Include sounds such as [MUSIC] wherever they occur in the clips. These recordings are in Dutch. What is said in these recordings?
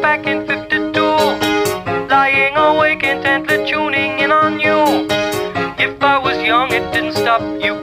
back in 52. Lying awake intently tuning in on you. If I was young, it didn't stop you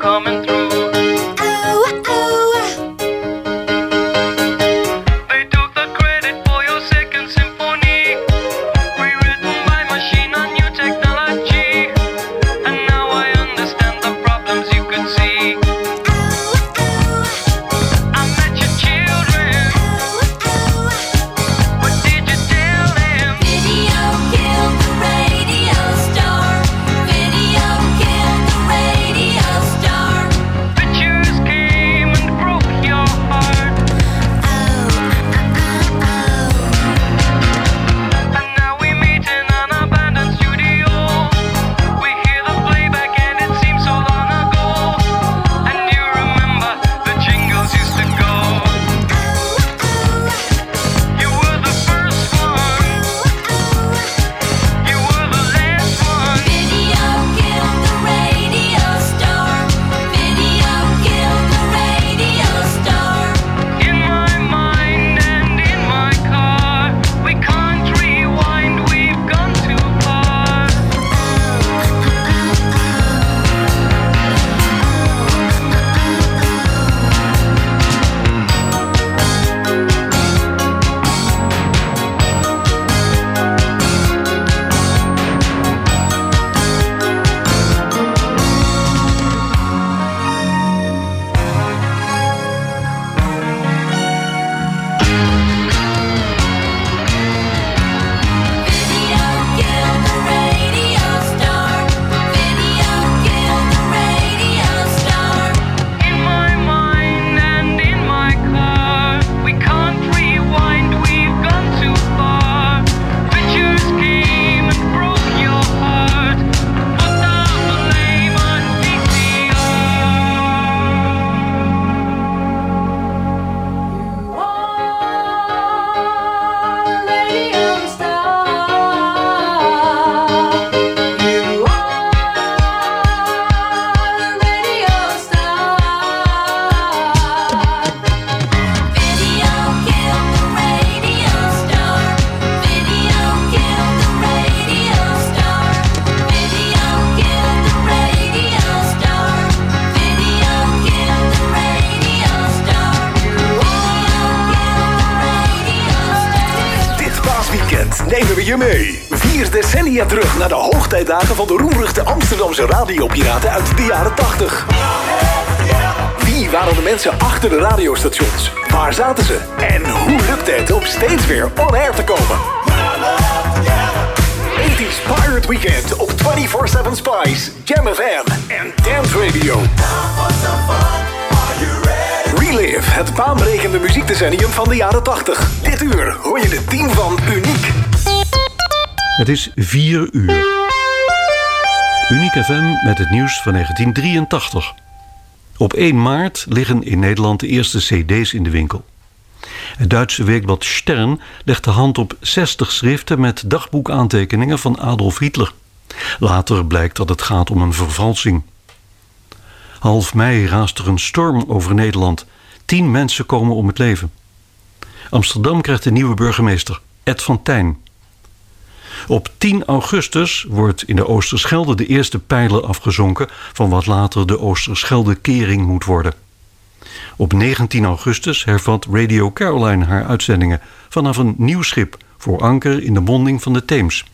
radiopiraten uit de jaren 80. Wie waren de mensen achter de radiostations? Waar zaten ze? En hoe lukte het om steeds weer on air te komen? 80s Pirate Weekend op 24-7 Spice, Jam FM en Dance Radio. Relive, het baanbrekende muziekdecennium van de jaren 80. Dit uur hoor je het team van Uniek. Het is 4 uur. Uniek FM met het nieuws van 1983. Op 1 maart liggen in Nederland de eerste cd's in de winkel. Het Duitse weekblad Stern legt de hand op 60 schriften met dagboekaantekeningen van Adolf Hitler. Later blijkt dat het gaat om een vervalsing. Half mei raast er een storm over Nederland. Tien mensen komen om het leven. Amsterdam krijgt een nieuwe burgemeester, Ed van Tijn. Op 10 augustus wordt in de Oosterschelde de eerste pijler afgezonken van wat later de Oosterschelde-kering moet worden. Op 19 augustus hervat Radio Caroline haar uitzendingen vanaf een nieuw schip voor anker in de monding van de Theems.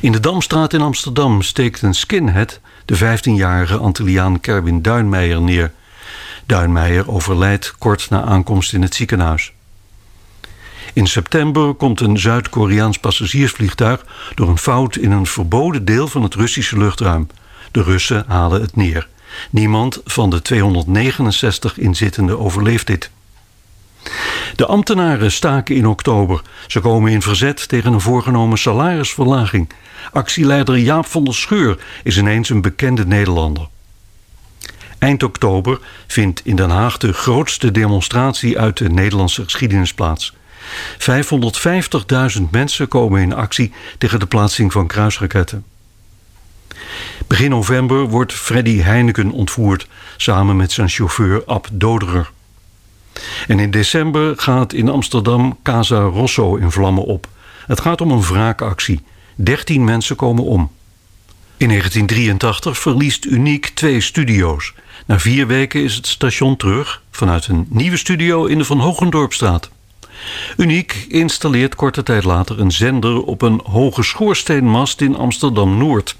In de Damstraat in Amsterdam steekt een skinhead de 15-jarige Antilliaan Kerwin Duinmeijer neer. Duinmeijer overlijdt kort na aankomst in het ziekenhuis. In september komt een Zuid-Koreaans passagiersvliegtuig door een fout in een verboden deel van het Russische luchtruim. De Russen halen het neer. Niemand van de 269 inzittenden overleeft dit. De ambtenaren staken in oktober. Ze komen in verzet tegen een voorgenomen salarisverlaging. Actieleider Jaap van der Scheur is ineens een bekende Nederlander. Eind oktober vindt in Den Haag de grootste demonstratie uit de Nederlandse geschiedenis plaats. 550.000 mensen komen in actie tegen de plaatsing van kruisraketten. Begin november wordt Freddy Heineken ontvoerd, samen met zijn chauffeur Ab Doderer. En in december gaat in Amsterdam Casa Rosso in vlammen op. Het gaat om een wraakactie. 13 mensen komen om. In 1983 verliest Uniek twee studio's. Na vier weken is het station terug vanuit een nieuwe studio in de Van Hogendorpstraat. Uniek installeert korte tijd later een zender op een hoge schoorsteenmast in Amsterdam Noord.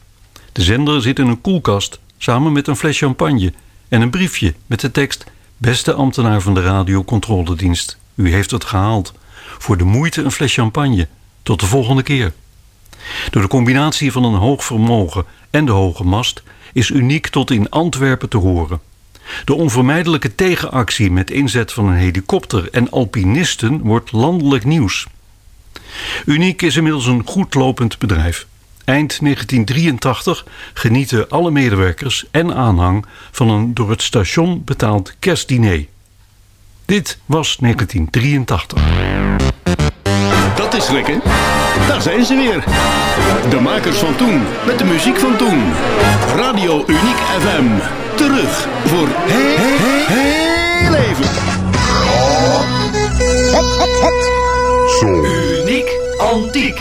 De zender zit in een koelkast samen met een fles champagne en een briefje met de tekst: Beste ambtenaar van de radiocontroledienst, u heeft het gehaald. Voor de moeite een fles champagne. Tot de volgende keer. Door de combinatie van een hoog vermogen en de hoge mast is uniek tot in Antwerpen te horen. De onvermijdelijke tegenactie met inzet van een helikopter en alpinisten wordt landelijk nieuws. Uniek is inmiddels een goed lopend bedrijf. Eind 1983 genieten alle medewerkers en aanhang van een door het station betaald kerstdiner. Dit was 1983. Dat is lekker. Daar zijn ze weer. De makers van toen, met de muziek van toen. Radio Uniek FM. Terug voor heel, heel, heel even. Uniek Antiek.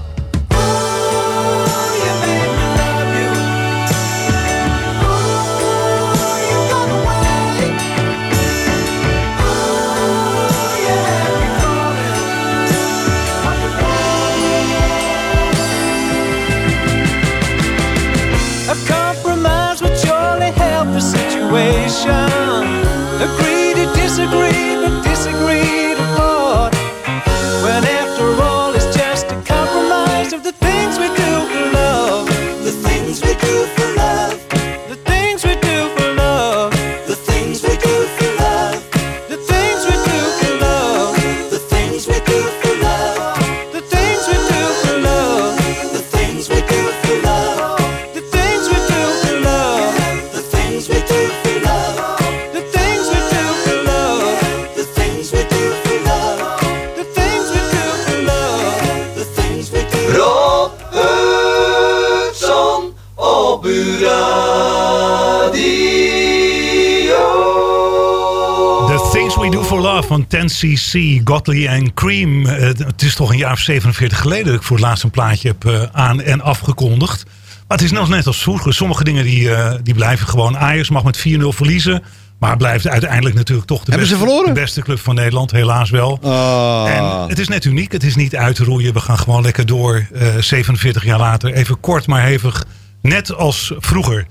Van 10cc, Godley en Cream. Eh, Het is toch een jaar of 47 geleden dat ik voor het laatst een plaatje heb eh, aan- en afgekondigd. Maar het is nog net als vroeger. Sommige dingen die, eh, die blijven gewoon. Ajax mag met 4-0 verliezen. Maar blijft uiteindelijk natuurlijk toch de, beste, verloren? de beste club van Nederland. Helaas wel. Ah. En het is net uniek. Het is niet uit te roeien. We gaan gewoon lekker door. eh 47 jaar later. Even kort maar hevig. Net als vroeger.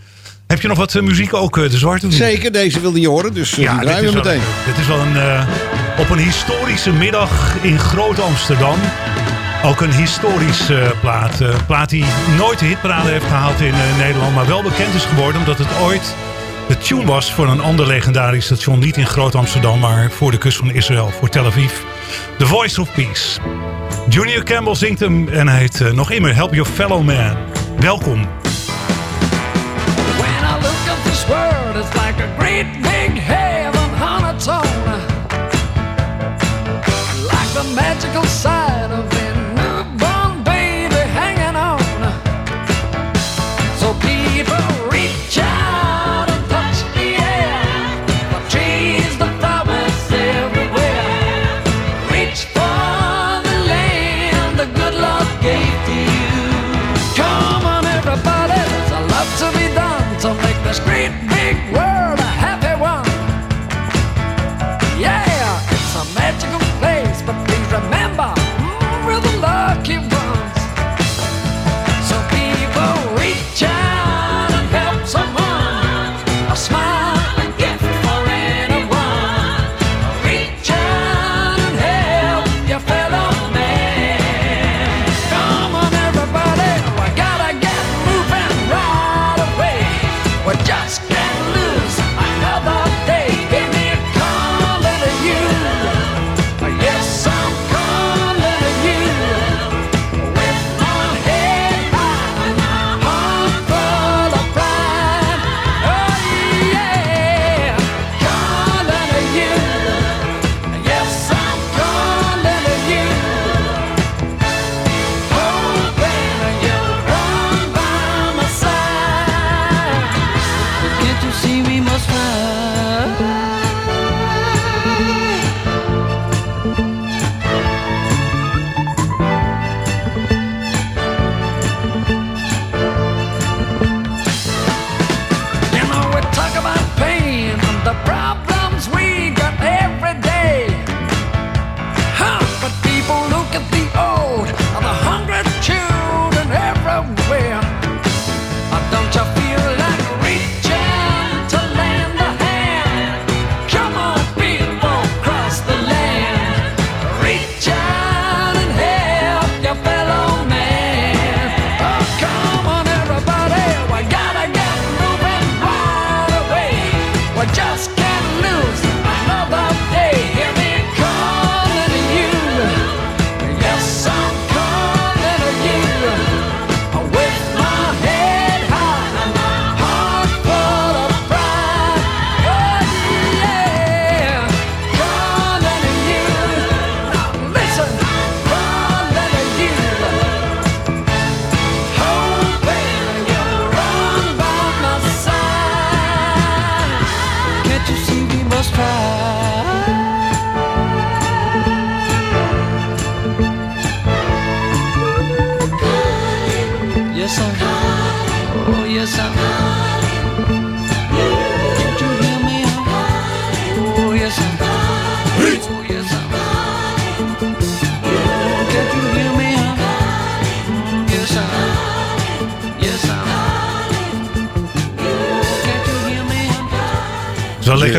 Heb je nog wat muziek ook, de zwarte? Zeker, deze wilde je horen, dus ja, die draaien we wel- meteen. Dit is wel een, op een historische middag in Groot Amsterdam. Ook een historisch eh, plaat. Een plaat die nooit de hitparade heeft gehaald in eh, Nederland. Maar wel bekend is geworden omdat het ooit de tune was voor een ander legendarisch station. Niet in Groot Amsterdam, maar voor de kust van Israël. Voor Tel Aviv. The Voice of Peace. Junior Campbell zingt hem en hij heet nog immer Help Your Fellow Man. Welkom. When I look at this world, it's like a great big the magical side of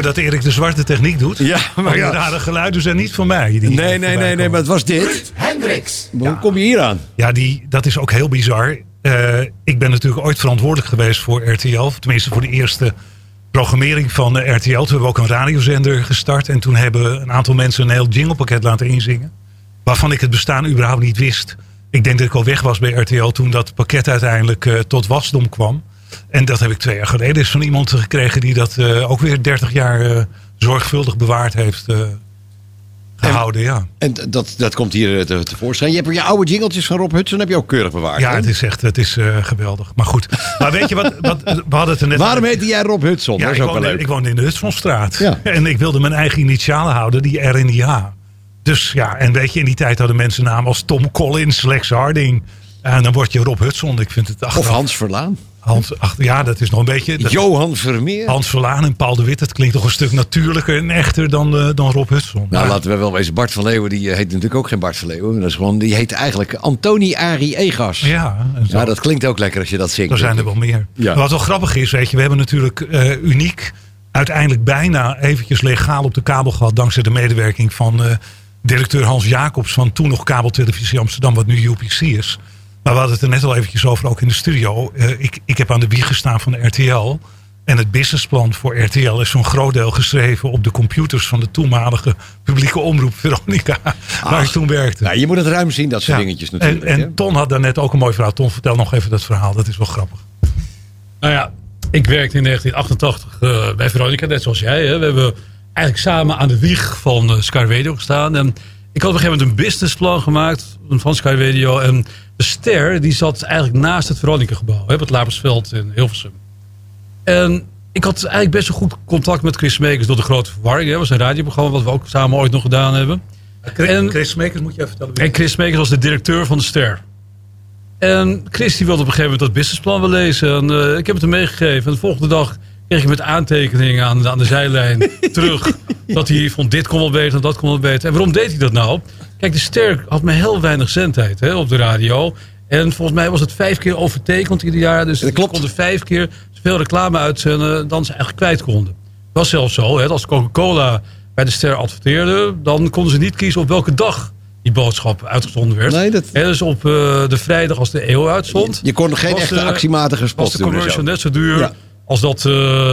Dat Erik de Zwarte techniek doet. Ja, maar die ja. rare geluiden zijn niet van mij. die Nee, nee, nee, nee, maar het was dit. Hendrix. Hoe kom je hier aan? Ja, die, dat is ook heel bizar. Eh, ik ben natuurlijk ooit verantwoordelijk geweest voor RTL. Tenminste, voor de eerste programmering van eh, RTL. Toen hebben we ook een radiozender gestart. En toen hebben een aantal mensen een heel jinglepakket laten inzingen. Waarvan ik het bestaan überhaupt niet wist. Ik denk dat ik al weg was bij RTL toen dat pakket uiteindelijk eh, tot wasdom kwam. En dat heb ik twee jaar geleden eens van iemand gekregen die dat eh, ook weer 30 jaar eh, zorgvuldig bewaard heeft eh, gehouden. ja. En dat, dat komt hier te, tevoorschijn. Je hebt je oude jingeltjes van Rob Hudson heb je ook keurig bewaard. Ja, het is echt het is, geweldig. Maar goed, maar weet je wat, wat we hadden het er net Waarom heette jij Rob Hudson? Ja, dat is ik ook wel woonde, leuk. ik woonde in de Hutsonstraat. Ja. [LAUGHS] En ik wilde mijn eigen initialen houden, die R en die H. Dus ja, en weet je, in die tijd hadden mensen namen als Tom Collins, Lex Harding. En dan word je Rob Hudson. Ik vind het Of achteraf- Hans Verlaan. Hans, ach, ja, dat is nog een beetje... dat- Johan Vermeer. Hans Verlaan en Paul de Wit. Het klinkt toch een stuk natuurlijker en echter dan, eh, dan Rob Hudson. Nou, laten we wel wezen. Bart van Leeuwen, die eh, heet natuurlijk ook geen Bart van Leeuwen. Dat is gewoon, die heet eigenlijk Antoni Ari Egas. ja. Ja, dat klinkt ook lekker als je dat zingt. Er zijn er wel meer. Ja. Wat wel grappig is, weet je, we hebben natuurlijk eh, uniek uiteindelijk bijna eventjes legaal op de kabel gehad. Dankzij de medewerking van directeur Hans Jacobs van toen nog Kabeltelevisie Amsterdam, wat nu UPC is. Maar we hadden het er net al eventjes over, ook in de studio. Eh, ik, ik heb aan de wieg gestaan van de RTL. En het businessplan voor RTL is zo'n groot deel geschreven op de computers van de toenmalige publieke omroep Veronica, waar ik toen werkte. Nou, je moet het ruim zien, dat soort Ja. dingetjes natuurlijk. En, hè. en Ton had daarnet ook een mooi verhaal. Ton, vertel nog even dat verhaal, dat is wel grappig. Nou ja, ik werkte in 1988 eh, bij Veronica, net zoals jij. Hè. We hebben eigenlijk samen aan de wieg van Sky Radio gestaan. En ik had op een gegeven moment een businessplan gemaakt van Sky Radio. En de ster die zat eigenlijk naast het Veronica-gebouw. hè, op het Lapersveld in Hilversum. En ik had eigenlijk best wel goed contact met Chris Meekers door de grote verwarring. hè. Dat was een radioprogramma wat we ook samen ooit nog gedaan hebben. En- Chris Smekers moet je even vertellen. En Chris Meekers was de directeur van de Ster. En Chris die wilde op een gegeven moment dat businessplan wel lezen. En eh, ik heb het hem meegegeven. En de volgende dag kreeg ik met aantekeningen aan, aan de zijlijn [LAUGHS] terug. Dat hij vond dit kon wel beter en dat kon wel beter. En waarom deed hij dat nou? Kijk, de Ster had maar heel weinig zendtijd hè, op de radio. En volgens mij was het vijf keer overtekend ieder jaar. Dus ze konden vijf keer zoveel reclame uitzenden dan ze eigenlijk kwijt konden. Het was zelfs zo, hè, als Coca-Cola bij de Ster adverteerde... dan konden ze niet kiezen op welke dag die boodschap uitgezonden werd. Nee, dat- Hè, dus op eh, de vrijdag als de EO uitzond... Je kon geen was echte de- actiematige was de doen. en commercial zo. net zo duur Ja. Als dat eh,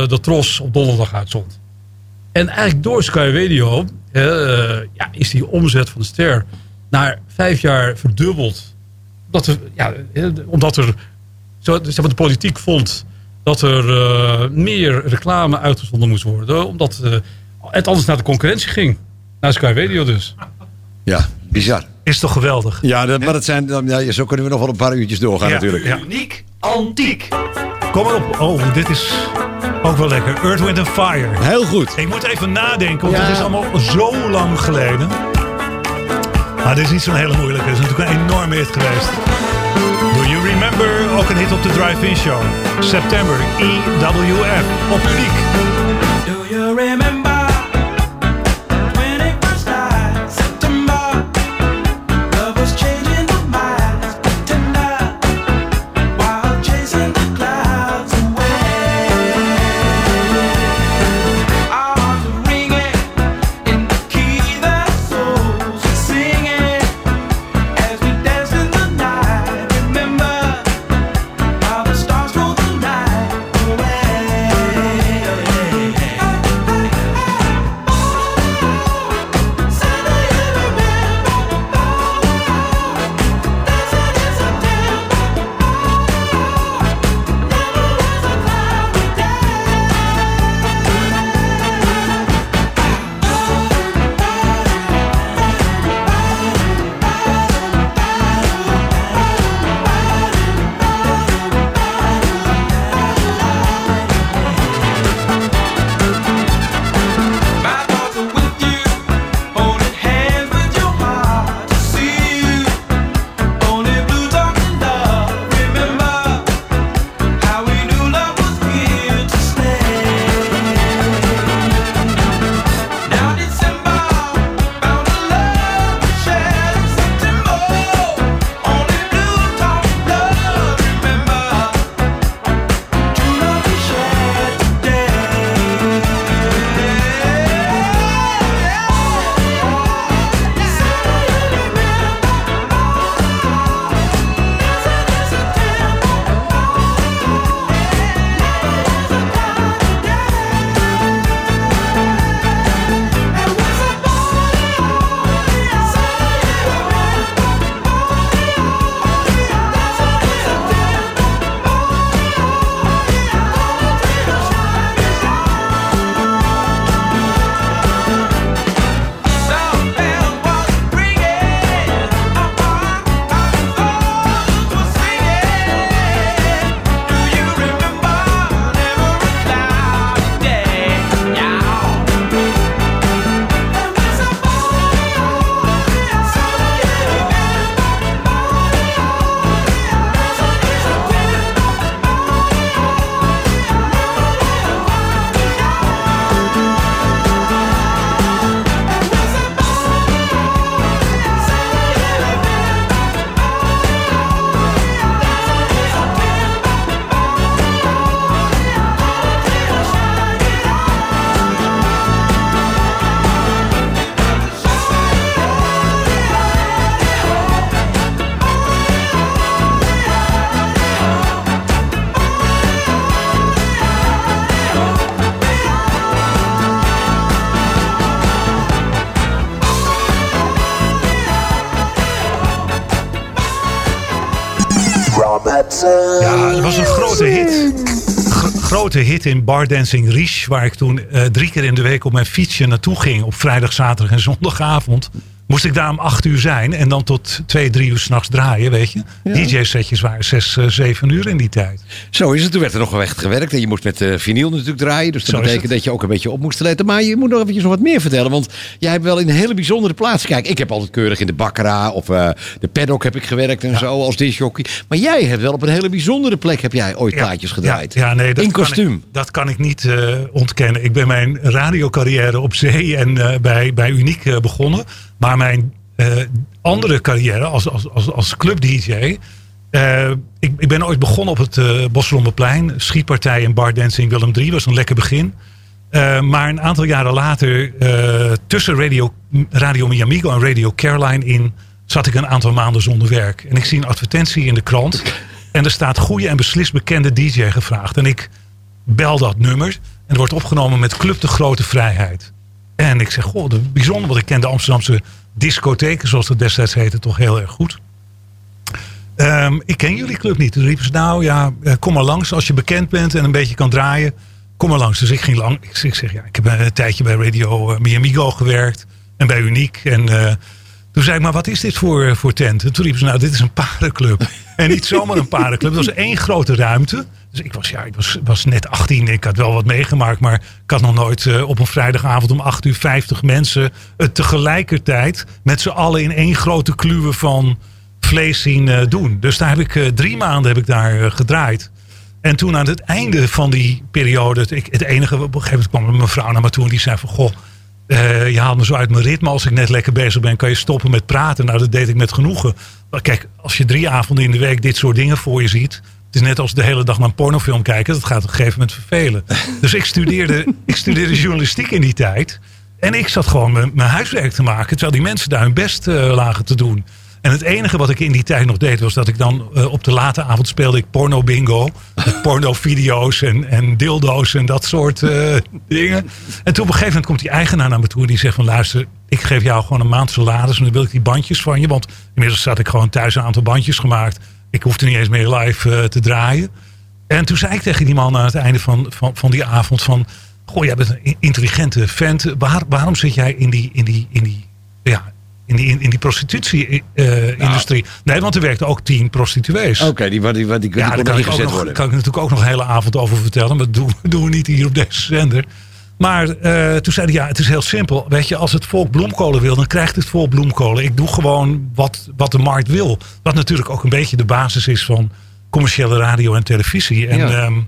de Tros op donderdag uitzond. En eigenlijk door Sky Radio hè, eh, ja, is die omzet van de Ster... na vijf jaar verdubbeld. Omdat er, ja, omdat er zo, zeg maar, de politiek vond dat er eh, meer reclame uitgezonden moest worden. Omdat eh, het anders naar de concurrentie ging. Naar Sky Radio dus. Ja, bizar. Is toch geweldig? Ja, dat, maar dat zijn, dan- ja, zo kunnen we nog wel een paar uurtjes doorgaan Ja, natuurlijk. ja. Uniek Antiek. Kom maar op. Oh, dit is ook wel lekker. Earth, Wind Fire. Heel goed. Ik moet even nadenken, want Ja. het is allemaal zo lang geleden. Maar dit is niet zo'n hele moeilijke. Het is natuurlijk een enorme hit geweest. Do You Remember? Ook een hit op de Drive-In Show. September, EWF. Op Uniek. Do you remember Ja, dat was een grote hit. Gro- grote hit in Bar Dancing Riche, waar ik toen eh, drie keer in de week op mijn fietsje naartoe ging. Op vrijdag, zaterdag en zondagavond. Moest ik daar om acht uur zijn en dan tot twee, drie uur s'nachts draaien, weet je. DJ-setjes waren zes, eh, zeven uur in die tijd. Zo is het. Toen werd er nog echt gewerkt. En je moest met eh vinyl natuurlijk draaien. Dus dat Zo betekent dat je ook een beetje op moest letten. Maar je moet nog eventjes nog wat meer vertellen. Want jij hebt wel in een hele bijzondere plaats. Kijk, ik heb altijd keurig in de Bakkera of eh, de Paddock heb ik gewerkt en zo als disjockey. Maar jij hebt wel op een hele bijzondere plek heb jij ooit plaatjes gedraaid. Ja, ja, nee, dat in kostuum. Ik, dat kan ik niet ontkennen. Ik ben mijn radiocarrière op zee en bij, bij Uniek begonnen. Maar mijn eh, andere carrière als, als, als, als club-dj... eh, ik, ik ben ooit begonnen op het uh, Bosrombeplein. Schietpartij in Bar Dancing Willem III was een lekker begin. Eh, maar een aantal jaren later, eh, tussen Radio, Radio Miamigo en Radio Caroline in... zat ik een aantal maanden zonder werk. En ik zie een advertentie in de krant... En er staat goede en beslist bekende DJ gevraagd. En ik bel dat nummer. En het wordt opgenomen met Club de Grote Vrijheid. En ik zeg, goh, dat bijzonder. Want ik ken de Amsterdamse discotheken, zoals dat destijds heette, toch heel erg goed. Ehm, ik ken jullie club niet. Toen riepen ze, nou ja, eh, kom maar langs. Als je bekend bent en een beetje kan draaien, kom maar langs. Dus ik ging lang. Ik, zeg, ja, ik heb een tijdje bij Radio eh, Miamigo gewerkt. En bij Uniek. En eh, toen zei ik, maar wat is dit voor, voor tent? En toen riepen ze, nou, dit is een paardenclub. en niet zomaar een paardenclub. Het was één grote ruimte. Dus ik was, ja, ik was, was net 18. Ik had wel wat meegemaakt. Maar ik had nog nooit eh, op een vrijdagavond om 8 uur 50 mensen... het tegelijkertijd met z'n allen in één grote kluwe van vlees zien eh, doen. Dus daar heb ik eh, drie maanden heb ik daar eh, gedraaid. En toen aan het einde van die periode... Het, ik, het enige, op een gegeven moment kwam een mevrouw naar me toe... en die zei van, goh, eh, je haalt me zo uit mijn ritme. Als ik net lekker bezig ben, kan je stoppen met praten. Nou, dat deed ik met genoegen. Maar kijk, als je drie avonden in de week dit soort dingen voor je ziet... Is net als de hele dag naar een pornofilm kijken. Dat gaat op een gegeven moment vervelen. Dus ik studeerde, ik studeerde journalistiek in die tijd. En ik zat gewoon mijn, mijn huiswerk te maken. Terwijl die mensen daar hun best eh, lagen te doen. En het enige wat ik in die tijd nog deed... was dat ik dan eh, op de late avond speelde ik porno bingo. Met porno video's en, en dildo's en dat soort eh, dingen. En toen op een gegeven moment komt die eigenaar naar me toe... en die zegt van luister, ik geef jou gewoon een maand salaris... en dan wil ik die bandjes van je. Want inmiddels had ik gewoon thuis een aantal bandjes gemaakt. Ik hoefde niet eens meer live eh, te draaien. En toen zei ik tegen die man aan het einde van, van, van die avond van... Goh, jij bent een intelligente vent. Waar, waarom zit jij in die, in die, in die, ja, in die, in, in die prostitutie-industrie? nee, want er werkten ook tien prostituees. Oké, die, die, die, die, die Ja, daar kon kan ik, nog, kan ik natuurlijk ook nog een hele avond over vertellen. Maar dat doen, doen we niet hier op deze zender. Maar eh, toen zei hij, ja, het is heel simpel. Weet je, als het volk bloemkolen wil, dan krijgt het volk bloemkolen. Ik doe gewoon wat, wat de markt wil. Wat natuurlijk ook een beetje de basis is van commerciële radio en televisie. En Ja. ehm,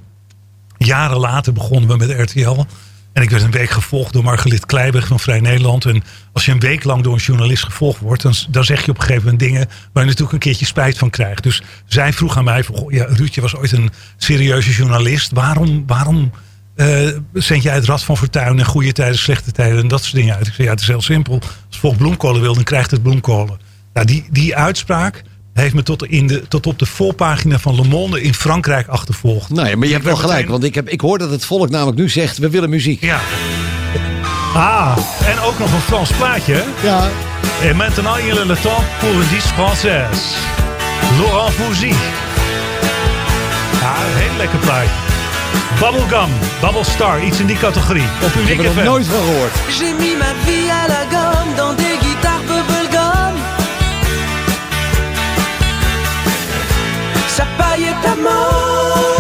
jaren later begonnen we met RTL. En ik werd een week gevolgd door Margeliet Kleiberg van Vrij Nederland. En als je een week lang door een journalist gevolgd wordt... dan, dan zeg je op een gegeven moment dingen... waar je natuurlijk een keertje spijt van krijgt. Dus zij vroeg aan mij... Van, ja, Ruud, je was ooit een serieuze journalist. Waarom, waarom eh, zend jij het Rad van Fortuin... en goede tijden, slechte tijden en dat soort dingen uit? Ik zei, ja, het is heel simpel. Als het volk bloemkolen wil, dan krijgt het bloemkolen. Nou, die, die uitspraak heeft me tot, in de, tot op de voorpagina van Le Monde in Frankrijk achtervolgd. Nee, maar je hebt wel gelijk. Want ik, heb, ik hoor dat het volk namelijk nu zegt, we willen muziek. Ja. Ah, en ook nog een Frans plaatje. Ja. Et maintenant il est le temps pour une disque française. Laurent Fouzy. Ja, een heel lekker plaatje. Bubblegum, Bubble Star, iets in die categorie. Op Ik heb er nooit van gehoord. J'ai mis ma vie à la gomme dans des guitares bubblegum. Ça paillette à mort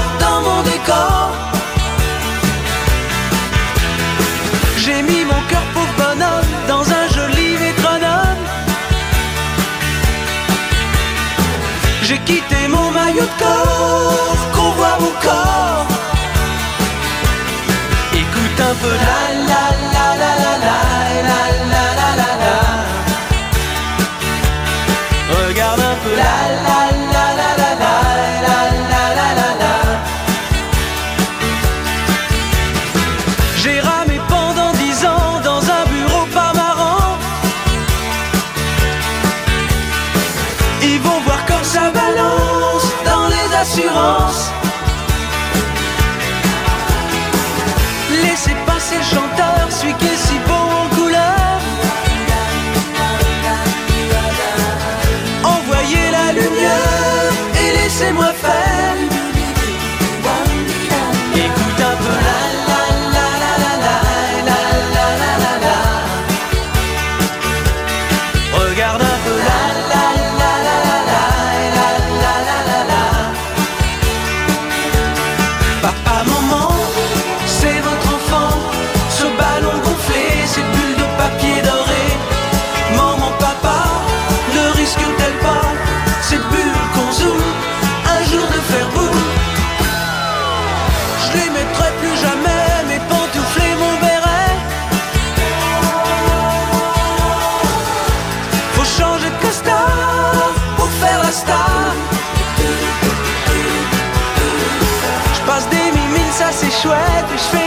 chouette,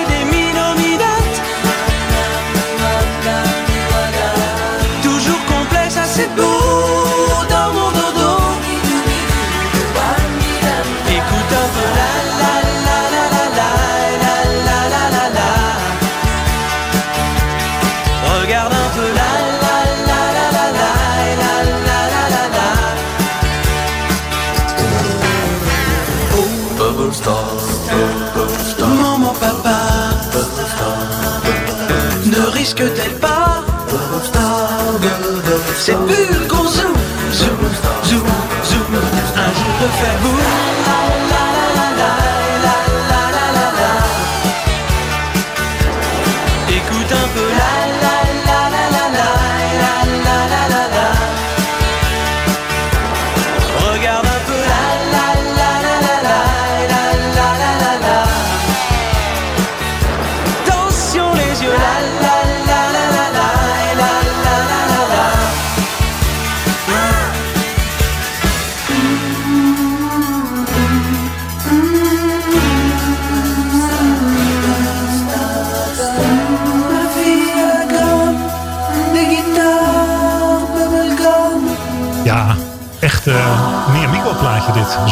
que t'es pas. C'est plus qu'on zoom, zoom, zoom, zoom Un jour je fais boum.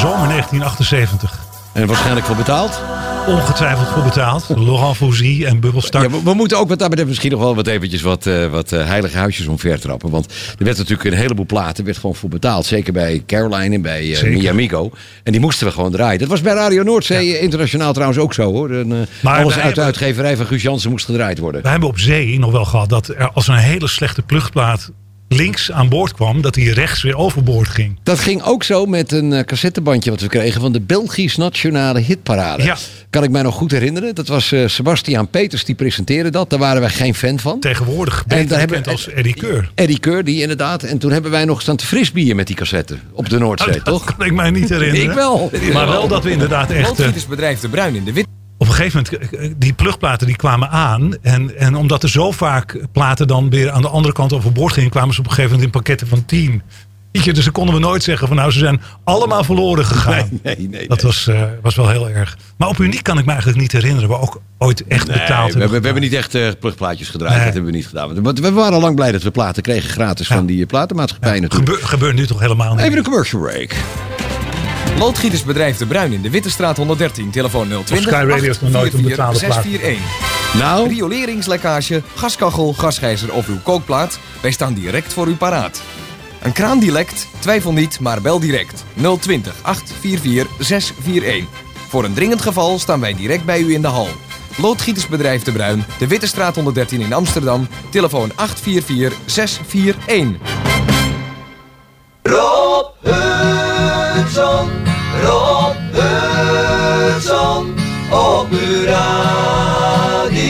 Zomer 1978. En waarschijnlijk voor betaald. Ongetwijfeld voor betaald. Laurent Fouzy en Bubbelstar. Ja, we, we moeten ook wat betreft misschien nog wel wat eventjes wat, eh, wat eh, heilige huisjes omver trappen. Want er werd natuurlijk een heleboel platen werd gewoon voor betaald. Zeker bij Caroline en bij. Miamigo. En die moesten we gewoon draaien. Dat was bij Radio Noordzee internationaal trouwens ook zo hoor. En, Maar alles uit de uitgeverij van Guus Jansen moest gedraaid worden. We hebben op zee nog wel gehad dat er als een hele slechte pluchtplaat links aan boord kwam, dat die rechts weer overboord ging. Dat ging ook zo met een eh, cassettebandje wat we kregen van de Belgisch Nationale Hitparade. Ja. Kan ik mij nog goed herinneren. Dat was eh, Sebastiaan Peters die presenteerde dat. Daar waren wij geen fan van. Tegenwoordig daar beter hebben- bekend als Eddie Keur. Eddie Keur, die inderdaad. En toen hebben wij nog staan te frisbieren met die cassette. Op de Noordzee, [LAUGHS] Dat toch? kan ik mij niet herinneren. Ik wel. Maar wel dat we inderdaad echt... eh, Loodgietersbedrijf De Bruin in de Wit. Gegeven moment, eh, die plugplaten die kwamen aan. En, en omdat er zo vaak platen dan weer aan de andere kant overboord gingen, kwamen ze op een gegeven moment in pakketten van 10. Weet je, dus dan konden we nooit zeggen van nou, ze zijn allemaal verloren gegaan. [LAUGHS] Nee, nee, nee. Dat was, eh, was wel heel erg. Maar op Uniek kan ik me eigenlijk niet herinneren. We ook ooit echt Nee, betaald we, hebben. we hebben niet echt eh plugplaatjes gedraaid. Dat hebben we niet gedaan. Want we waren al lang blij dat we platen kregen gratis van die eh, platenmaatschappij natuurlijk. Gebeur, gebeurt nu toch helemaal niet. Even een commercial break. Loodgietersbedrijf De Bruin in de Wittestraat 113. Telefoon 020 Op Sky Radio is nog nooit een betaalde plaat. 641. Nou, Rioleringslekkage, gaskachel, gasgijzer of uw kookplaat. Wij staan direct voor u paraat. Een kraan die lekt? Twijfel niet, maar bel direct. 020 844 641. Voor een dringend geval staan wij direct bij u in de hal. Loodgietersbedrijf De Bruin, de Wittestraat 113 in Amsterdam. Telefoon 844 641. Rob Hudson, Rob Hudson, op uw radio.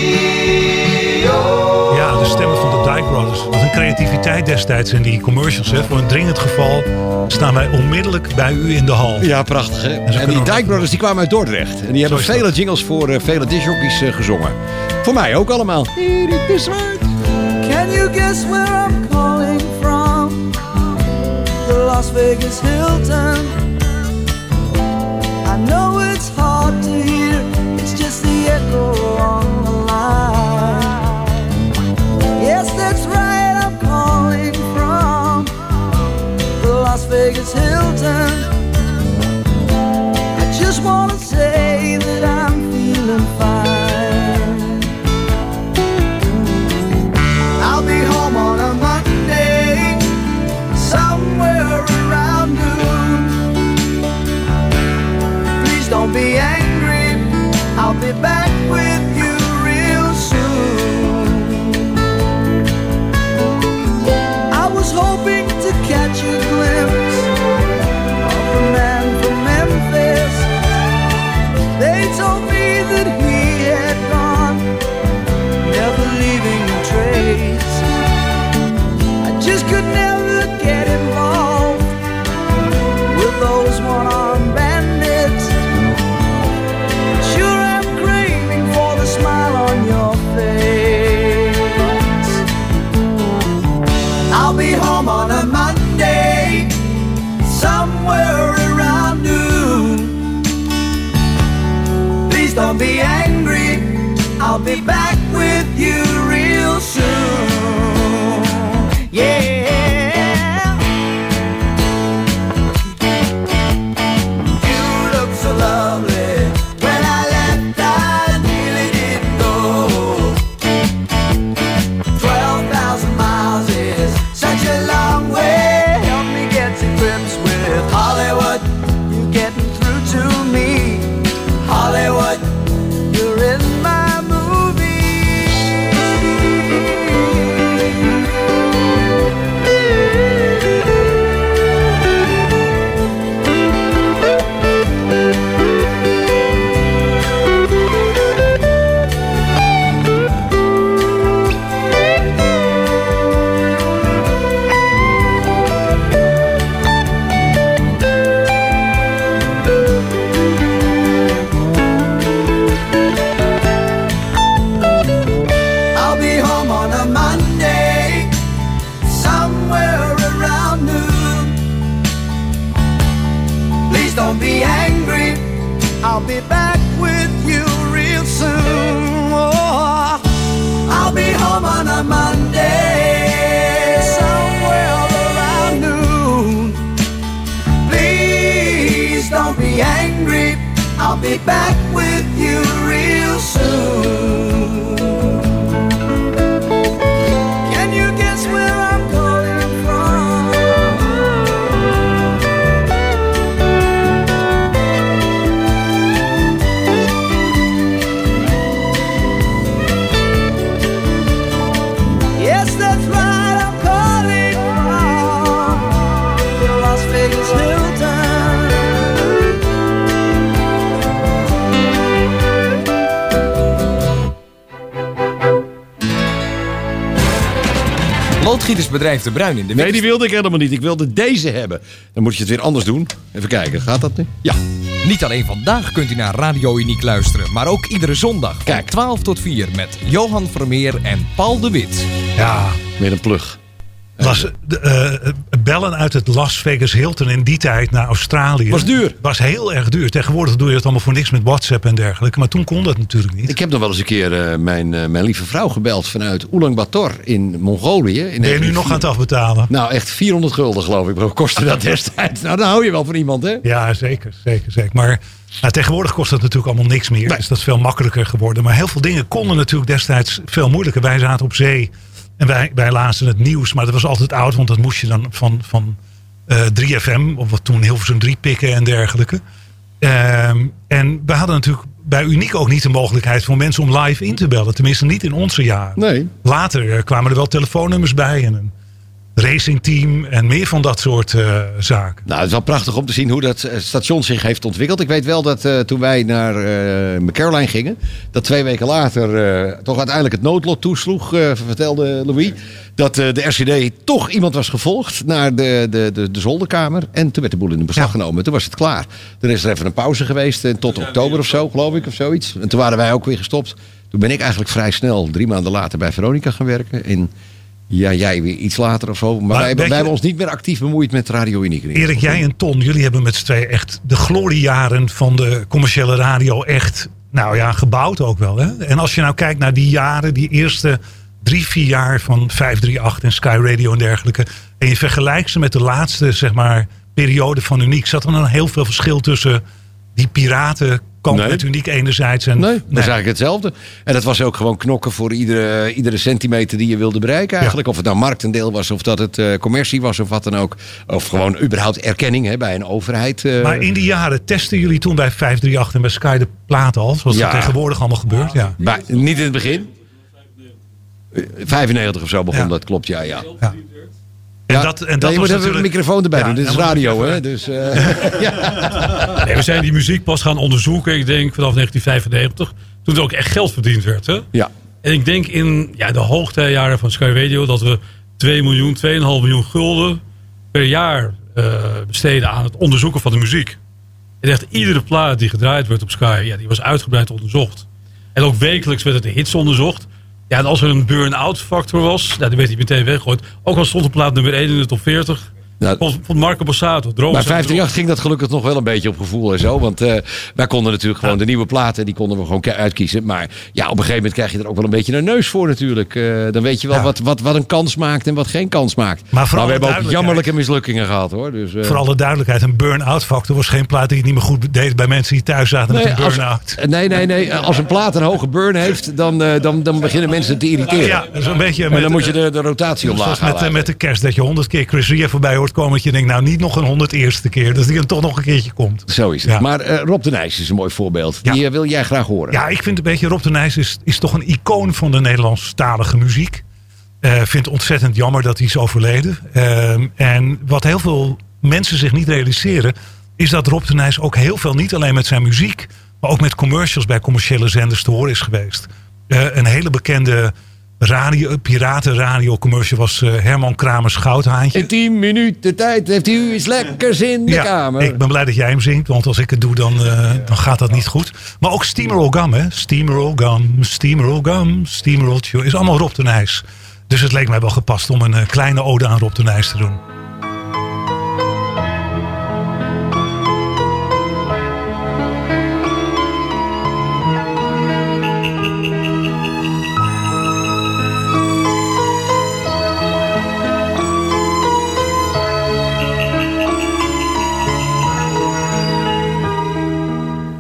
Ja, de stemmen van de Dyke Brothers. Wat een creativiteit destijds in die commercials. Hè. Voor een dringend geval staan wij onmiddellijk bij u in de hal. ja, prachtig hè. En die Dyke Brothers die kwamen uit Dordrecht. En die hebben dat. vele jingles voor eh, vele discjockeys eh, gezongen. Voor mij ook allemaal. Hier is zwart. Can you guess where I'm calling from? The Las Vegas Hilton. Hilton. Loodgietersbedrijf De Bruin in de Nee, die wilde ik helemaal niet. Ik wilde deze hebben. Dan moet je het weer anders doen. Even kijken, gaat dat nu? Ja. Niet alleen vandaag kunt u naar Radio Uniek luisteren, maar ook iedere zondag van 12 tot 4 met Johan Vermeer en Paul de Wit. Ja, Met een plug. was, de, eh, bellen uit het Las Vegas Hilton in die tijd naar Australië. Was duur. Was heel erg duur. Tegenwoordig doe je het allemaal voor niks met WhatsApp en dergelijke. Maar toen kon dat natuurlijk niet. Ik heb nog wel eens een keer eh, mijn, eh, mijn lieve vrouw gebeld vanuit Ulaanbaatar in Mongolië. In Ben je nu nog aan het afbetalen? Nou, echt 400 gulden geloof ik. Bro, kostte dat [LAUGHS] destijds. Nou, dan hou je wel van iemand, hè? Ja, zeker, zeker, zeker. Maar nou, tegenwoordig kost dat natuurlijk allemaal niks meer. Nee. Dus dat is veel makkelijker geworden. Maar heel veel dingen konden natuurlijk destijds veel moeilijker. Wij zaten op zee en wij, wij lazen het nieuws. Maar dat was altijd oud, want dat moest je dan van, van eh 3FM, of wat toen Hilversum 3 pikken en dergelijke. Ehm, en we hadden natuurlijk bij Uniek ook niet de mogelijkheid voor mensen om live in te bellen. Tenminste, niet in onze jaren. Nee. Later eh, kwamen er wel telefoonnummers bij en een racingteam en meer van dat soort eh, zaken. Nou, het is wel prachtig om te zien hoe dat eh, station zich heeft ontwikkeld. Ik weet wel dat eh, toen wij naar uh, Caroline gingen, dat twee weken later eh, toch uiteindelijk het noodlot toesloeg, eh, vertelde Louis. Dat eh, de RCD toch iemand was gevolgd naar de, de, de, de zolderkamer. En toen werd de boel in de beslag Ja. genomen. Toen was het klaar. Toen is er even een pauze geweest, tot oktober of zo, geloof ik, of zoiets. En toen waren wij ook weer gestopt. Toen ben ik eigenlijk vrij snel, drie maanden later, bij Veronica gaan werken. En ja, jij weer iets later of zo. Maar, wij, weet wij je- hebben ons niet meer actief bemoeid met Radio Uniek. Erik, jij en Ton, jullie hebben met z'n tweeën echt de gloriejaren van de commerciële radio echt, nou ja, gebouwd ook wel. Hè? En als je nou kijkt naar die jaren, die eerste drie, vier jaar van 538 en Sky Radio en dergelijke. En je vergelijkt ze met de laatste, zeg maar, periode van Uniek. Zat er dan heel veel verschil tussen die piraten kant Nee. met Uniek enerzijds en... Nee, dat is eigenlijk hetzelfde. En dat was ook gewoon knokken voor iedere, iedere centimeter die je wilde bereiken eigenlijk. Of het nou marktendeel was, of dat het eh, commercie was, of wat dan ook. Of gewoon überhaupt erkenning hè, bij een overheid. eh. Maar in die jaren testen jullie toen bij 538 en bij Sky de platen al, zoals Ja. dat tegenwoordig allemaal gebeurt. Ja. Niet in het begin. Eh, 95 of zo begon Ja. dat, klopt, ja. ja. En Ja, dat, en nee, dat je was moet even een natuurlijk- microfoon erbij Ja, doen. Dit is radio, hè? Dus, eh, [LAUGHS] Nee, we zijn die muziek pas gaan onderzoeken, ik denk vanaf 1995. Toen er ook echt geld verdiend werd. Hè? ja. En ik denk in ja, de hoogtijjaren van Sky Radio dat we 2 miljoen, 2,5 miljoen gulden per jaar eh, besteden aan het onderzoeken van de muziek. En echt iedere plaat die gedraaid werd op Sky, ja, die was uitgebreid onderzocht. En ook wekelijks werden de hits onderzocht. Ja, en als er een burn-out factor was, nou, dan werd hij meteen weggegooid. Ook al stond de plaat nummer 1 in de top 40. Nou, van Marco Borsato. Droom zijn 538 ging dat gelukkig nog wel een beetje op gevoel en zo. Want eh, wij konden natuurlijk gewoon de nieuwe platen, die konden we gewoon uitkiezen. Maar ja, op een gegeven moment krijg je er ook wel een beetje een neus voor natuurlijk. Eh, dan weet je wel Ja. wat, wat, wat een kans maakt en wat geen kans maakt. Maar alle we hebben ook jammerlijke mislukkingen gehad hoor. Dus, eh, Voor alle duidelijkheid, een burn-out factor was geen plaat die het niet meer goed deed bij mensen die thuis zaten met nee, een als, burn-out. nee, nee, nee. Als een plaat een hoge burn heeft, dan, dan, dan beginnen mensen te irriteren. Ja, dat is een beetje en met, dan moet je de, de rotatie omlaag halen. met, met de kerst, dat je honderd keer Chris Ria voorbij hoort komen. Dat je denkt, nou niet nog een honderd eerste keer. Dus die dan toch nog een keertje komt. Zo is het. Ja. Maar eh, Rob de Nijs is een mooi voorbeeld. Ja. Die eh, wil jij graag horen. Ja, ik vind een beetje, Rob de Nijs is, is toch een icoon van de Nederlandstalige muziek. Eh vind het ontzettend jammer dat hij is overleden. Ehm, en wat heel veel mensen zich niet realiseren, is dat Rob de Nijs ook heel veel, niet alleen met zijn muziek, maar ook met commercials bij commerciële zenders te horen is geweest. Een hele bekende radio, piratenradio commercial was eh, Herman Kramers Goudhaantje. In 10 minuten tijd heeft u iets lekkers in de kamer. Ik ben blij dat jij hem zingt, want als ik het doe, dan, eh, dan gaat dat niet goed. Maar ook Steamroll Gum, hè? Steamroll Gum, Steamroll Gum, Steamroll. Is allemaal Rob de Nijs. Dus het leek mij wel gepast om een eh, kleine ode aan Rob de Nijs te doen.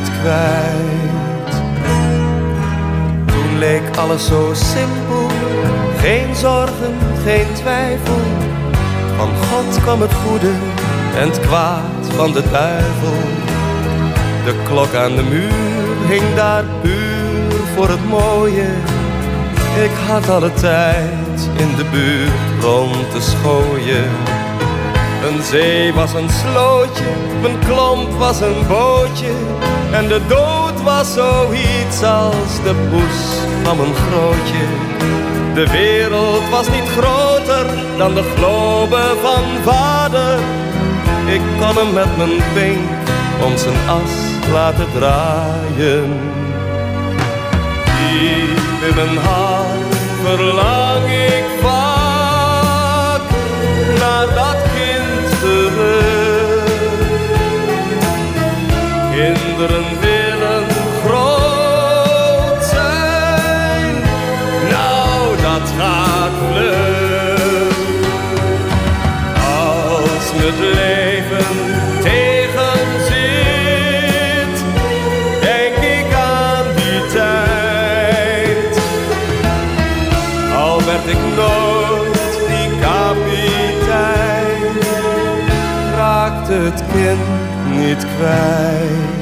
kwijt. Toen leek alles zo simpel, geen zorgen, geen twijfel. Van God kwam het goede en het kwaad van de duivel. De klok aan de muur hing daar puur voor het mooie. Ik had alle tijd in de buurt rond te schooien. Een zee was een slootje, mijn klomp was een bootje. En de dood was zoiets als de poes van mijn grootje. De wereld was niet groter dan de globe van vader. Ik kon hem met mijn pink om zijn as laten draaien. Diep in mijn hart verlang ik vaak Kinderen willen groot zijn, nou dat gaat vlug. Als het leven tegenzit, denk ik aan die tijd. Al werd ik nooit die kapitein, raakte het kind niet kwijt.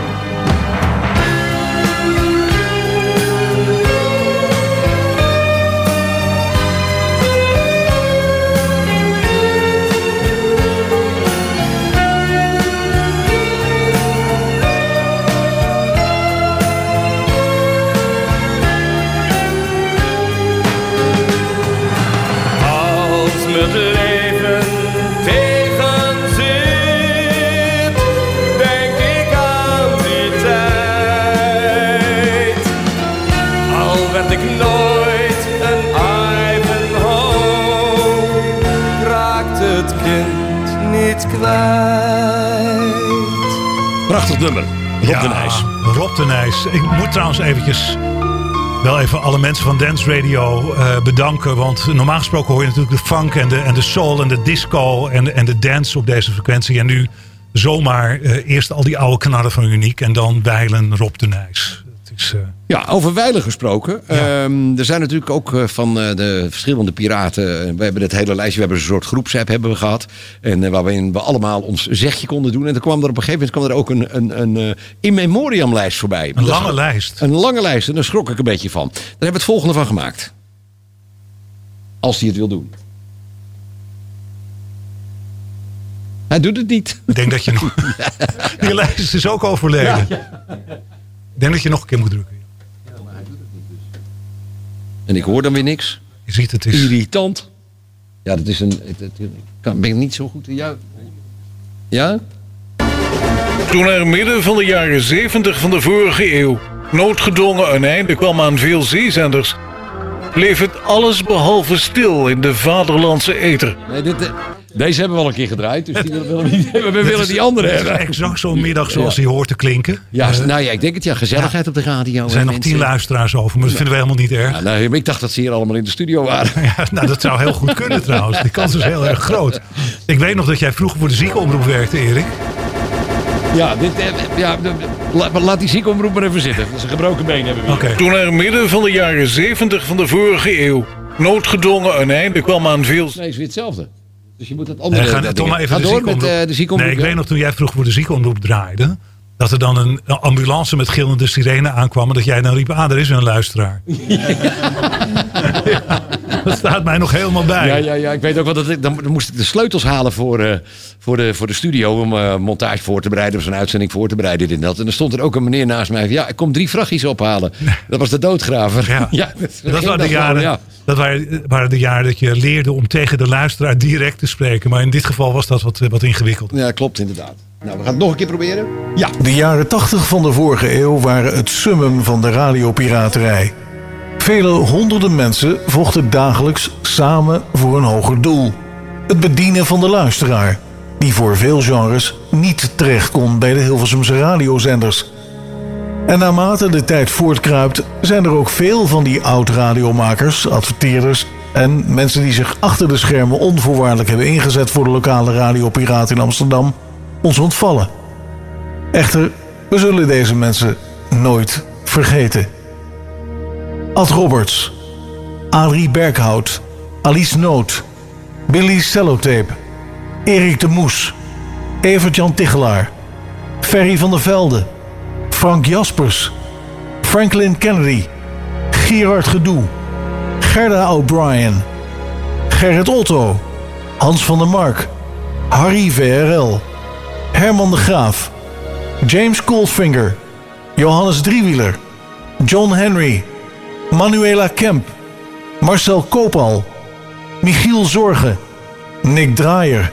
Dance Radio eh, bedanken. Want normaal gesproken hoor je natuurlijk de funk en de, en de soul en de disco en, en de dance op deze frequentie. En nu zomaar eh, eerst al die oude knarren van Uniek en dan wijlen Rob de Nijs. Ja, over wijlen gesproken. Ehm, er zijn natuurlijk ook eh, van eh, de verschillende piraten. eh, we hebben het hele lijstje. We hebben een soort groepsapp hebben we gehad. En waarin we allemaal ons zegje konden doen. En er kwam er op een gegeven moment kwam er ook een, een, een in memoriam lijst voorbij. een lange lijst. Een lange lijst. En daar schrok ik een beetje van. Daar hebben we het volgende van gemaakt. Als hij het wil doen. Hij doet het niet. Ik denk dat je nog... [LAUGHS] [LAUGHS] Die lijst is ook overleden. Ik denk dat je nog een keer moet drukken. En ik hoor dan weer niks. Je ziet het is... Irritant. Ja, dat is een. Het, het- ik kan- ben ik niet zo goed in jou. Ja? Toen er midden van de jaren 70 van de vorige eeuw noodgedwongen een einde kwam aan veel zeezenders, bleef het alles behalve stil in de vaderlandse ether. Nee, dit, deze hebben we al een keer gedraaid, dus die willen we niet hebben. We willen die andere hebben. exact zo'n middag zoals Ja. die hoort te klinken. Ja, Eh, nou ja, ik denk het ja. Gezelligheid op de radio. er zijn nog tien luisteraars over, maar dat vinden we helemaal niet erg. Ja, nou, ik dacht dat ze hier allemaal in de studio waren. [LAUGHS] Ja, nou, dat zou heel goed kunnen trouwens. Die kans is heel erg groot. Ik weet nog dat jij vroeger voor de ziekenomroep werkte, Erik. Ja, dit, eh, ja laat die ziekenomroep maar even zitten. Dat is een gebroken been hebben we. hier. Toen er midden van de jaren 70 van de vorige eeuw noodgedwongen een einde kwam aan veel... Nee, is weer hetzelfde. Dus je moet het andere... Nee, ga dat toch maar even Ga de door met eh, de ziekenomroep. Nee, ik weet nog toen jij vroeger voor de ziekenomroep draaide... dat er dan een ambulance met gillende sirene aankwam... en dat jij dan riep, ah, er is een luisteraar. [LAUGHS] [LAUGHS] Ja, [LAUGHS] dat staat mij nog helemaal bij. Ja, ja, ja, ik weet ook wel dat ik, dan, dan moest ik de sleutels halen voor, eh, voor, de, voor de studio om eh, montage voor te bereiden of zo'n uitzending voor te bereiden. Dit en dat. En er stond er ook een meneer naast mij. van, Ja, ik kom drie vrachtjes ophalen. Dat was de doodgraver. Ja. [LAUGHS] Ja, Dat ging waren de, jaren, ja. dat waren, waren de jaren dat je leerde om tegen de luisteraar direct te spreken. Maar in dit geval was dat wat, eh, wat ingewikkeld. Ja, klopt inderdaad. Nou, we gaan het nog een keer proberen. Ja. De jaren 80 van de vorige eeuw waren het summum van de radiopiraterij. Vele honderden mensen vochten dagelijks samen voor een hoger doel. Het bedienen van de luisteraar, die voor veel genres niet terecht kon bij de Hilversumse radiozenders. En naarmate de tijd voortkruipt, zijn er ook veel van die oud-radiomakers, adverteerders en mensen die zich achter de schermen onvoorwaardelijk hebben ingezet voor de lokale radiopiraat in Amsterdam, ons ontvallen. Echter, we zullen deze mensen nooit vergeten. Ad Roberts, Adrie Berghout, Alice Noot, Billy Cellotape, Erik de Moes, Evert-Jan Tichelaar, Ferry van der Velde, Frank Jaspers, Franklin Kennedy, Gerard Gedoe, Gerda O'Brien, Gerrit Otto, Hans van der Mark, Harry VRL, Herman de Graaf, James Goldfinger, Johannes Driewieler, John Henry, Manuela Kemp, Marcel Koopal, Michiel Zorgen, Nick Draaier,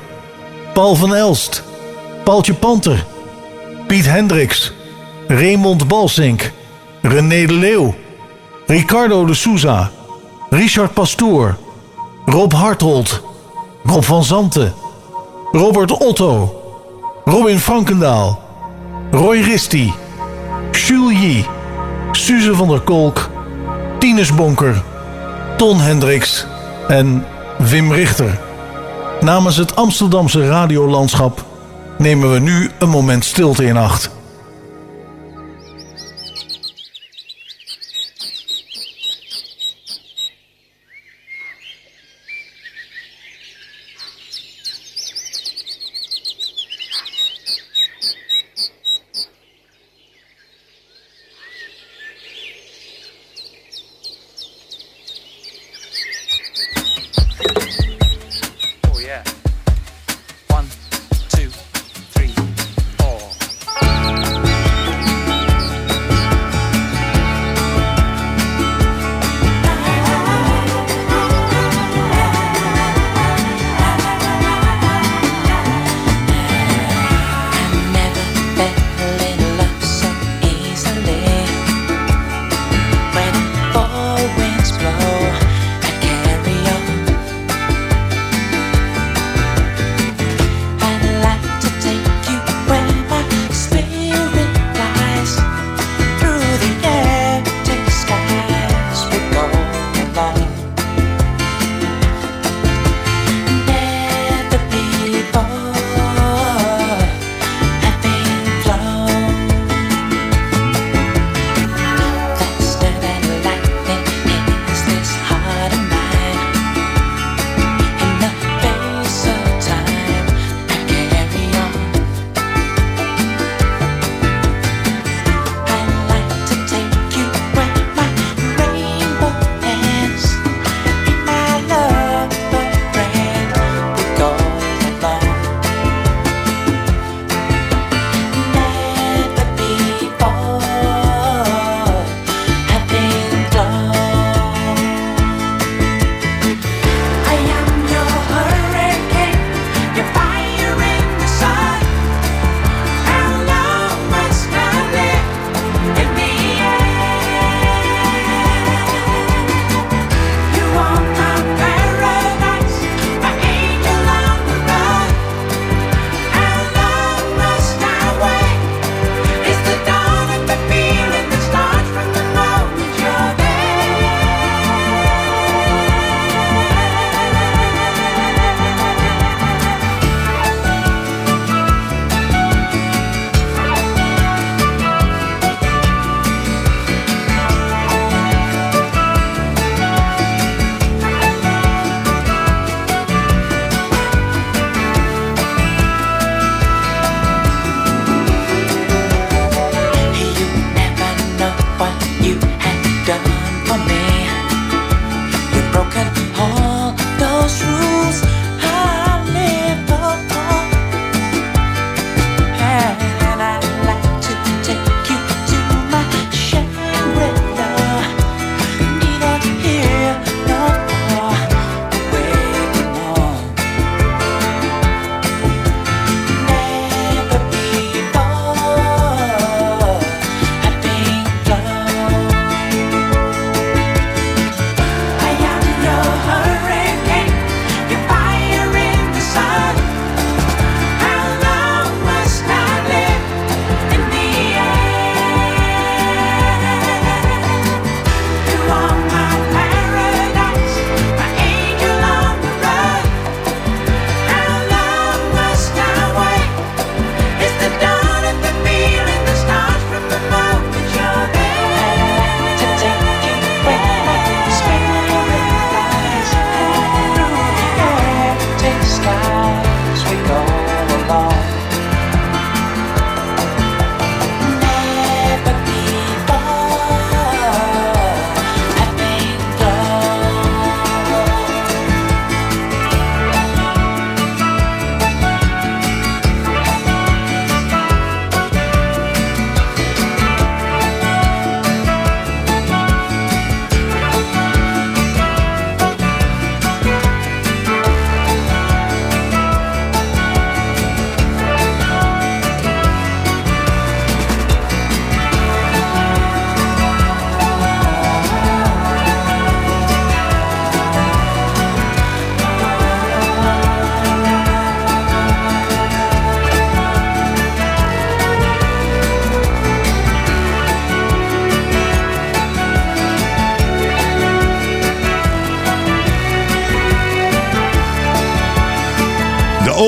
Paul van Elst, Paultje Panter, Piet Hendricks, Raymond Balsink, René de Leeuw, Ricardo de Souza, Richard Pastoor, Rob Hartold, Rob van Zanten, Robert Otto, Robin Frankendaal, Roy Risti, Jules Suze van der Kolk, Tinus Bonker, Ton Hendricks en Wim Richter. Namens het Amsterdamse radiolandschap nemen we nu een moment stilte in acht.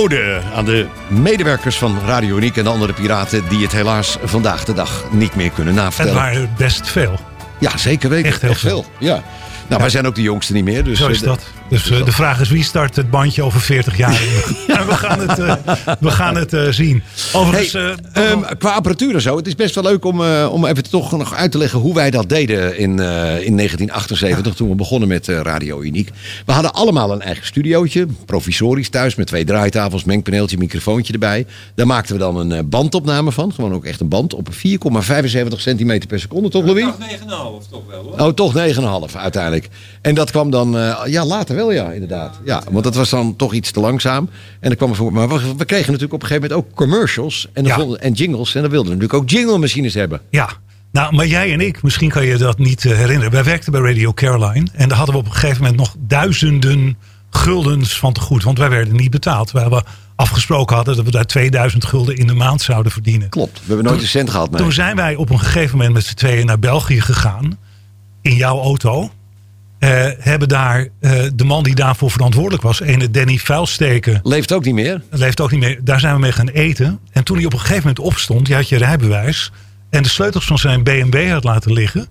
Ode aan de medewerkers van Radio Uniek en de andere piraten... die het helaas vandaag de dag niet meer kunnen Het navertellen. waren er best veel. Ja, zeker weten. Echt heel veel. Ja. Nou, wij zijn ook de jongste niet meer. Dus Zo is eh, dat. Dus eh, de vraag is wie start het bandje over 40 jaar? [LAUGHS] En we gaan het, eh, we gaan het eh, zien. Overigens, Hey, eh, ehm, qua apparatuur en zo. Het is best wel leuk om, eh, om even toch nog uit te leggen hoe wij dat deden in, eh, in 1978. Toen we begonnen met eh, Radio Uniek. We hadden allemaal een eigen studiootje. Provisorisch thuis met twee draaitafels, mengpaneeltje, microfoontje erbij. Daar maakten we dan een eh, bandopname van. Gewoon ook echt een band op 4,75 centimeter per seconde, toch Louis? 9,5 toch wel hoor. Oh, toch 9,5 uiteindelijk. En dat kwam dan, eh, ja, later wel, ja, inderdaad. Ja, want dat was dan toch iets te langzaam. En dan kwam er voor, maar we, we kregen natuurlijk op een gegeven moment ook commercials en, Ja. vonden- en jingles. En dan wilden we natuurlijk ook jingle machines hebben. Ja, nou, maar jij en ik, misschien kan je dat niet eh, herinneren. Wij werkten bij Radio Caroline. En daar hadden we op een gegeven moment nog duizenden guldens van te goed. Want wij werden niet betaald. Wij hebben afgesproken hadden dat we daar 2000 gulden in de maand zouden verdienen. Klopt, we hebben nooit een cent gehad. Nee. Toen zijn wij op een gegeven moment met z'n tweeën naar België gegaan. In jouw auto. Eh, hebben daar eh, de man die daarvoor verantwoordelijk was, ene Danny Vuilsteken. Leeft ook niet meer. Leeft ook niet meer. Daar zijn we mee gaan eten. En toen hij op een gegeven moment opstond, je had je rijbewijs. En de sleutels van zijn BMW had laten liggen.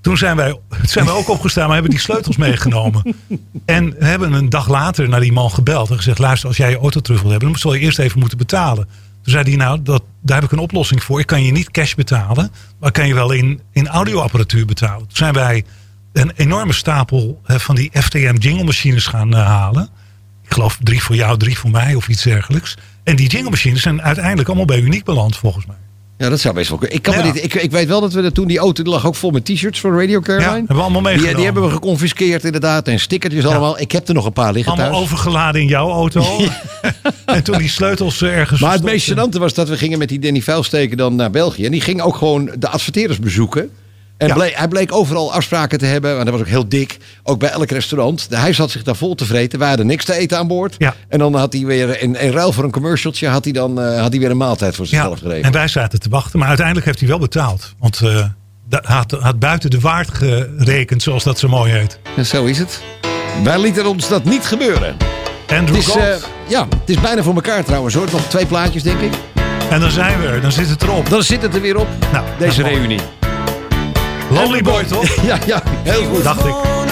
Toen zijn wij, [LAUGHS] zijn wij ook opgestaan, maar hebben die sleutels meegenomen. En hebben een dag later naar die man gebeld en gezegd: luister, als jij je auto terug wil hebben, dan zal je eerst even moeten betalen. Toen zei hij: Nou, dat, daar heb ik een oplossing voor. Ik kan je niet cash betalen, maar kan je wel in, in audioapparatuur betalen. Toen zijn wij een enorme stapel van die FTM jingle machines gaan eh, halen. Ik geloof drie voor jou, drie voor mij of iets dergelijks. En die jingle machines zijn uiteindelijk allemaal bij Uniek beland volgens mij. Ja, dat zou best wel kunnen. Ik, kan me dit, ik, ik weet wel dat we er toen die auto die lag ook vol met t-shirts van Radio Caroline. Ja, hebben we allemaal die, meegenomen. die hebben we geconfiskeerd inderdaad. En stickertjes allemaal. Ik heb er nog een paar liggen Allemaal thuis. overgeladen in jouw auto. [LAUGHS] en toen die sleutels eh, ergens Maar het meest gênante was dat we gingen met die Danny Vuilsteken dan naar België. En die ging ook gewoon de adverteerders bezoeken. En Ja. bleek- hij bleek overal afspraken te hebben. Maar dat was ook heel dik. Ook bij elk restaurant. Hij zat zich daar vol te vreten. Wij hadden niks te eten aan boord. Ja. En dan had hij weer, in, in ruil voor een commercialtje, had hij dan eh, had hij weer een maaltijd voor Ja, zichzelf geregeld. en wij zaten te wachten. Maar uiteindelijk heeft hij wel betaald. Want dat had, had buiten de waard gerekend, zoals dat zo mooi heet. En zo is het. Wij lieten ons dat niet gebeuren. Andrew Het is, eh, ja, het is bijna voor elkaar trouwens hoor. Nog twee plaatjes denk ik. en dan zijn we er. Dan zit het erop. Dan zit het er weer op. Nou, Deze reunie. Lonely Boy, toch? [LAUGHS] Ja, ja, heel goed. Dacht ik. Born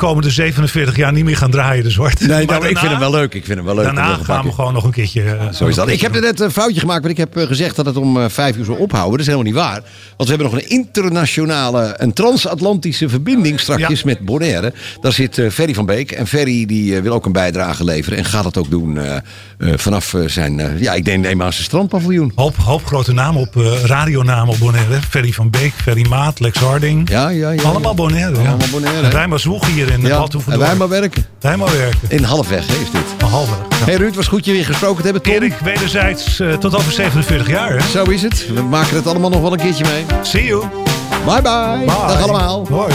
komende 47 jaar niet meer gaan draaien, de zwart? Nee, [LAUGHS] Maar nou, ik vind hem wel leuk. Ik vind hem wel leuk. Daarna een gaan we gewoon nog een keertje... eh, Zo is dat. Ik heb er net een foutje gemaakt, want ik heb eh, gezegd dat het om eh, vijf uur zou ophouden. Dat is helemaal niet waar. Want we hebben nog een internationale, een transatlantische verbinding strakjes met Bonaire. Daar zit Ferry van Beek. En Ferry die wil ook een bijdrage leveren. En gaat het ook doen vanaf zijn, ja, ik denk neem aan zijn strandpaviljoen. Hoop, hoop grote namen op, radionamen op Bonaire. Ferry van Beek, Ferry Maat, Lex Harding. Ja, ja, ja. Allemaal Bonaire. ja. Allemaal Bonaire, En wij maar zwoegen hier in de Ja, Badhoeven en wij maar werken. Wij maar werken. In halfweg hè, is dit. Halfweg. Hey Ruud, was goed je weer gesproken te hebben. Tom. Erik, wederzijds eh, tot over 47 jaar. Hè? Zo is het. We maken het allemaal nog wel een keertje mee. See you. Bye bye. Bye. Dag allemaal. Hoi.